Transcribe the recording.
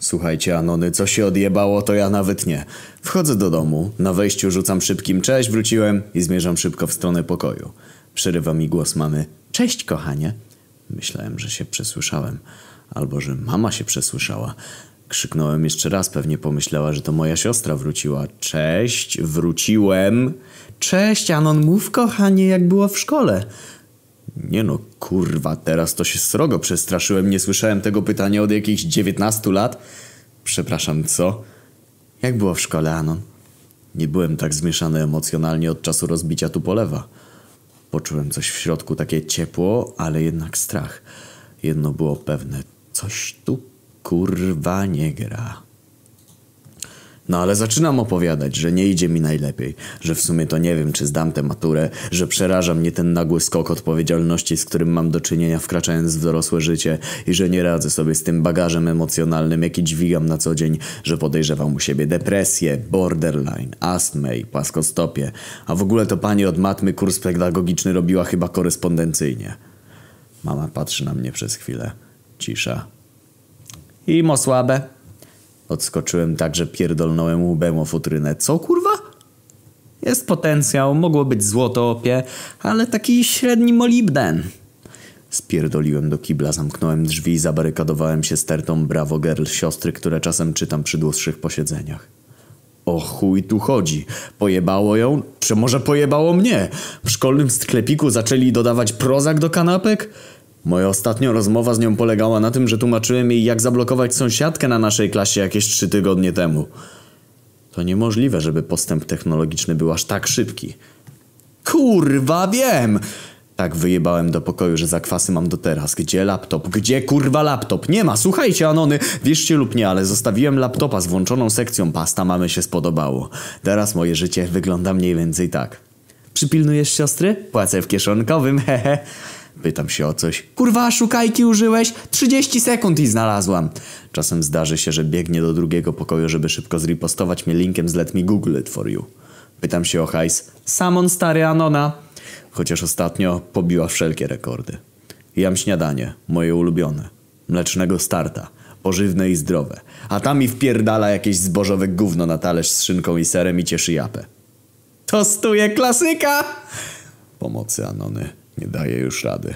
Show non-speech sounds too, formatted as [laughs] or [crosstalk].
Słuchajcie, Anony, co się odjebało, to ja nawet nie. Wchodzę do domu, na wejściu rzucam szybkim cześć, wróciłem i zmierzam szybko w stronę pokoju. Przerywa mi głos mamy. Cześć, kochanie. Myślałem, że się przesłyszałem. Albo, że mama się przesłyszała. Krzyknąłem jeszcze raz, pewnie pomyślała, że to moja siostra wróciła. Cześć, wróciłem. Cześć, Anon, mów kochanie, jak było w szkole. Nie no, kurwa, teraz to się srogo przestraszyłem. Nie słyszałem tego pytania od jakichś 19 lat. Przepraszam, co? Jak było w szkole, Anon? Nie byłem tak zmieszany emocjonalnie od czasu rozbicia tu polewa. Poczułem coś w środku, takie ciepło, ale jednak strach. Jedno było pewne, coś tu kurwa nie gra. No ale zaczynam opowiadać, że nie idzie mi najlepiej, że w sumie to nie wiem, czy zdam tę maturę, że przeraża mnie ten nagły skok odpowiedzialności, z którym mam do czynienia wkraczając w dorosłe życie i że nie radzę sobie z tym bagażem emocjonalnym, jaki dźwigam na co dzień, że podejrzewam u siebie depresję, borderline, astmę i płaskostopie, a w ogóle to pani od matmy kurs pedagogiczny robiła chyba korespondencyjnie. Mama patrzy na mnie przez chwilę. Cisza. Imo słabe. Odskoczyłem tak, że pierdolnąłem łbem o futrynę. Co kurwa? Jest potencjał, mogło być złoto opie, ale taki średni molibden. Spierdoliłem do kibla, zamknąłem drzwi i zabarykadowałem się stertą Bravo Girl siostry, które czasem czytam przy dłuższych posiedzeniach. O chuj tu chodzi? Pojebało ją? Czy może pojebało mnie? W szkolnym sklepiku zaczęli dodawać prozak do kanapek? Moja ostatnia rozmowa z nią polegała na tym, że tłumaczyłem jej jak zablokować sąsiadkę na naszej klasie jakieś trzy tygodnie temu. To niemożliwe, żeby postęp technologiczny był aż tak szybki. Kurwa wiem! Tak wyjebałem do pokoju, że zakwasy mam do teraz. Gdzie laptop? Gdzie kurwa laptop? Nie ma, słuchajcie Anony, wierzcie lub nie, ale zostawiłem laptopa z włączoną sekcją pasta, mamy się spodobało. Teraz moje życie wygląda mniej więcej tak. Przypilnujesz siostry? Płacę w kieszonkowym, [laughs] hehe. Pytam się o coś. Kurwa, szukajki użyłeś? 30 sekund i znalazłam. Czasem zdarzy się, że biegnie do drugiego pokoju, żeby szybko zripostować mnie linkiem z Let Me Google It For You. Pytam się o hajs. Samon stary Anona. Chociaż ostatnio pobiła wszelkie rekordy. Jam śniadanie, moje ulubione. Mlecznego starta. Pożywne i zdrowe. A tam mi wpierdala jakieś zbożowe gówno na talerz z szynką i serem i cieszy japę. Tostuje klasyka! Pomocy Anony. Nie daję już rady.